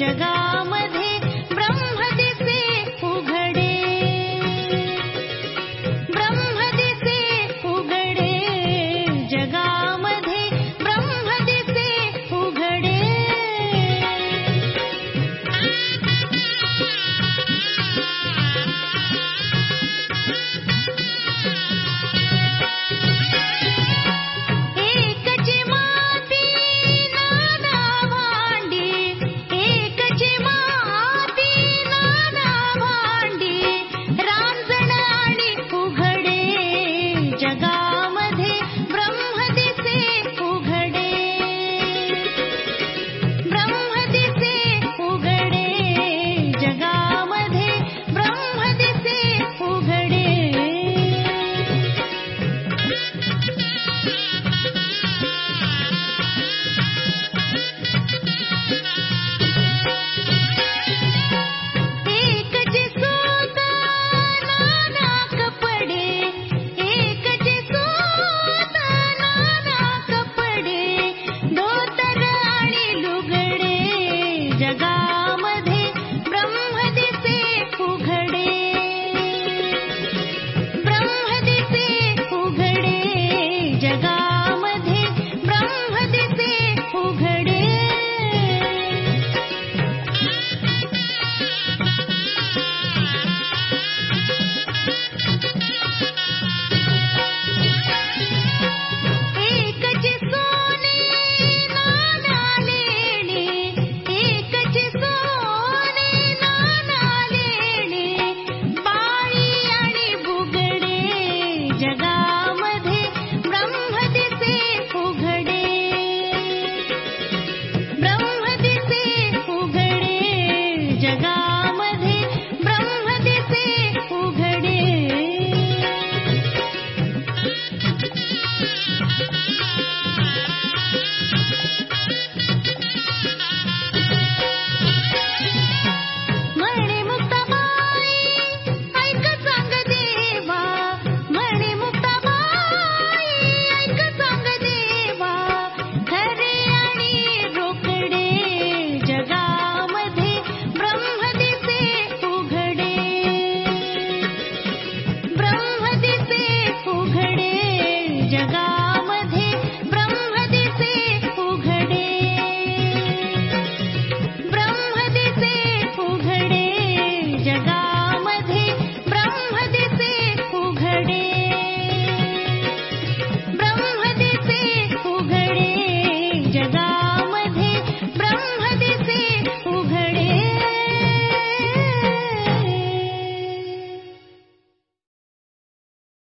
जगा